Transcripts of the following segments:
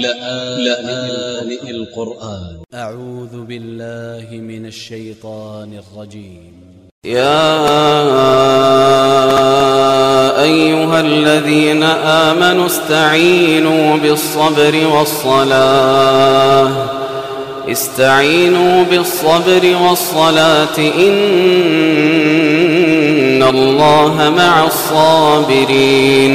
لآن القرآن. أ ع و ذ ب ا ل ل ه من ا ل ش ي ط ا ن ا ل ج ي م يا أيها الذين آمنوا استعينوا بالصبر والصلاة. استعينوا بالصبر والصلاة. إن الله مع الصابرين.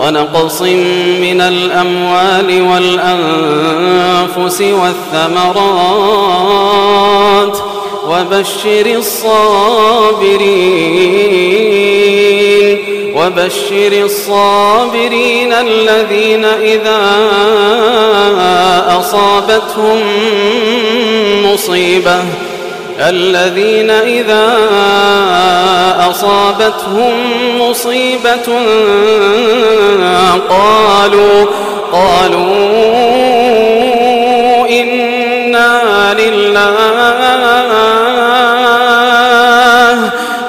ونقص من الأموال والأنفس والثمرات وبشر الصابرين وبشر الصابرين الذين إذا أصابتهم مصيبة الذين إذا أصابتهم مصيبة قالوا قالوا إنا لله.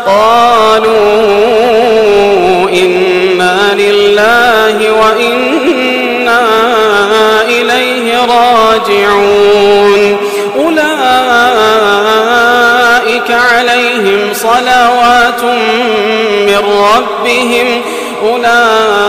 قالوا إنا لله وإنا إليه راجعون. أولئك عليهم صلوات من ربهم. أولئك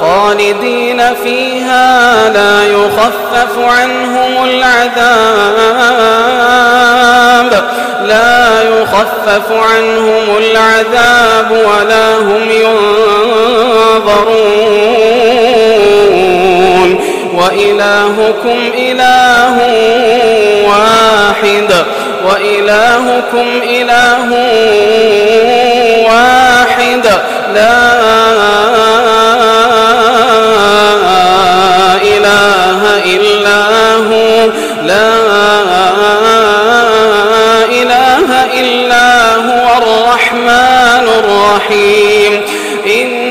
خالدين فيها لا يخفف عنهم العذاب لا يخفف عنهم العذاب ولا هم ينظرون وإلهكم إله واحد وإلهكم إله واحد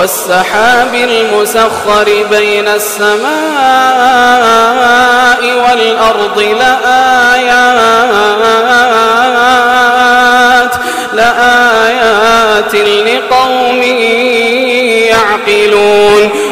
والسحاب المسخر بين السماء والأرض لآيات لآيات لقوم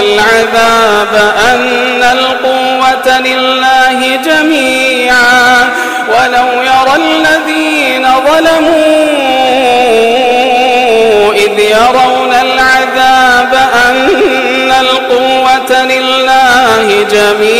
العذاب أن القوة لله جميعا. ولو يرى الذين ظلموا إذ يرون العذاب أن القوة لله جميعا.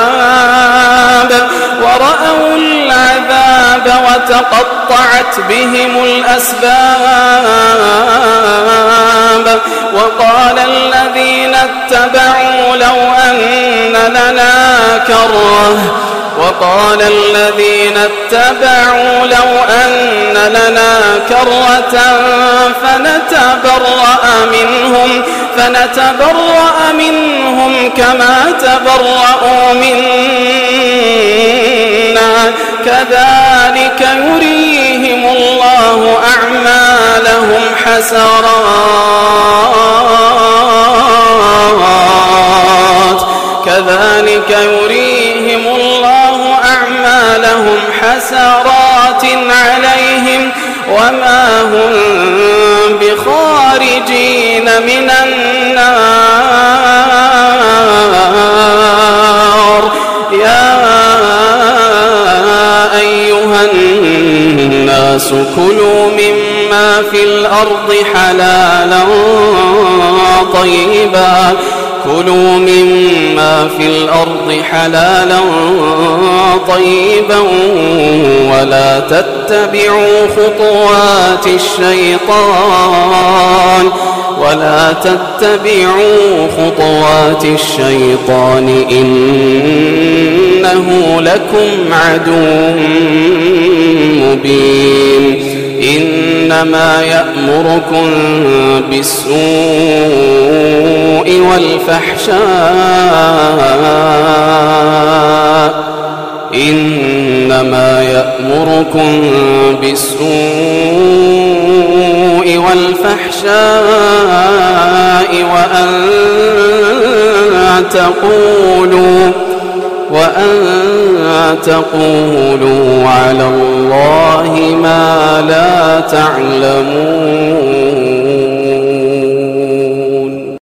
وتقطعت بهم الأسباب وقال الذين اتبعوا لو أن لنا كرة وقال الذين اتبعوا لو أن لنا كرة فنتبرأ منهم فنتبرأ منهم كما تبرأوا منا حسرات كذلك يريهم الله أعمالهم حسرات عليهم وما هم بخارجين من النار. يا أيها الناس كلوا مما في الأرض حلالا طيبا. كلوا مما في الأرض حلالا طيبا ولا تتبعوا خطوات الشيطان. ولا تتبعوا خطوات الشيطان. إنه لكم عدو مبين. إنما يأمركم بالسوء والفحشاء. إنما يأمركم بالسوء والفحشاء وأن تقولوا وأن تقولوا على الله ما لا تعلمون.